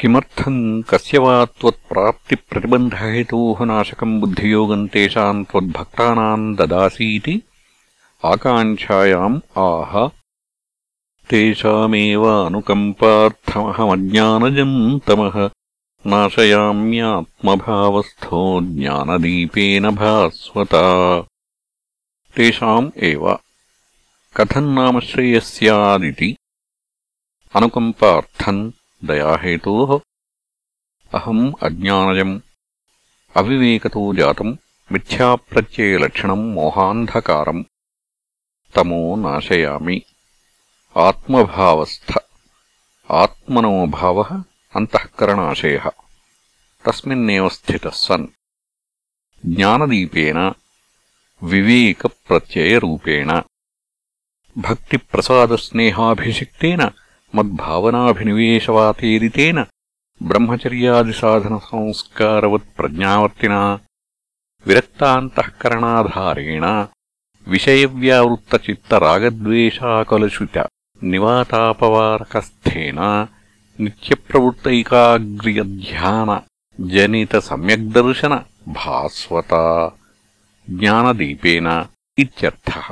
किमर्थम् कस्य वा त्वत्प्राप्तिप्रतिबन्धहेतोः नाशकम् बुद्धियोगम् तेषाम् त्वद्भक्तानाम् ददासीति? आकाङ्क्षायाम् आह। तेषामेव अनुकम्पार्थमहमज्ञानजम् तमः। नाशयाम्यात्मभावस्थो ज्ञानदीपेन भास्वता। तेषाम् एव। कथम् नाम श्रेयस्यादिति? अनुकम्पार्थम् దయాహేతోः అహం అజ్ఞానజం అవివేకతో జాతం మిథ్యాప్రత్యయలక్షణం మోహాంధకారం తమో నాశయామి ఆత్మభావస్థ ఆత్మనోభావ అంతఃకరణాశయ తస్మిన్నేవ స్థిత సన్ జ్ఞానదీపేన వివేకప్రత్యయరూపేణ భక్తిప్రసాదస్నేహాభిషిక్తేన మద్భావనాభినివేశవాతేదితేన బ్రహ్మచర్యాదిసాధనసంస్కారవత్ ప్రజ్ఞావర్తినా విరక్తాంతఃకరణాధారేణ విషయవ్యావృత్తచిత్తరాగద్వేషాకలుషిత నివాతాపవారకస్థేన నిత్యప్రవృత్తైకాగ్ర్యధ్యాన జనిత సమ్యగ్దర్శన భాస్వత జ్ఞానదీపేన ఇత్యర్థః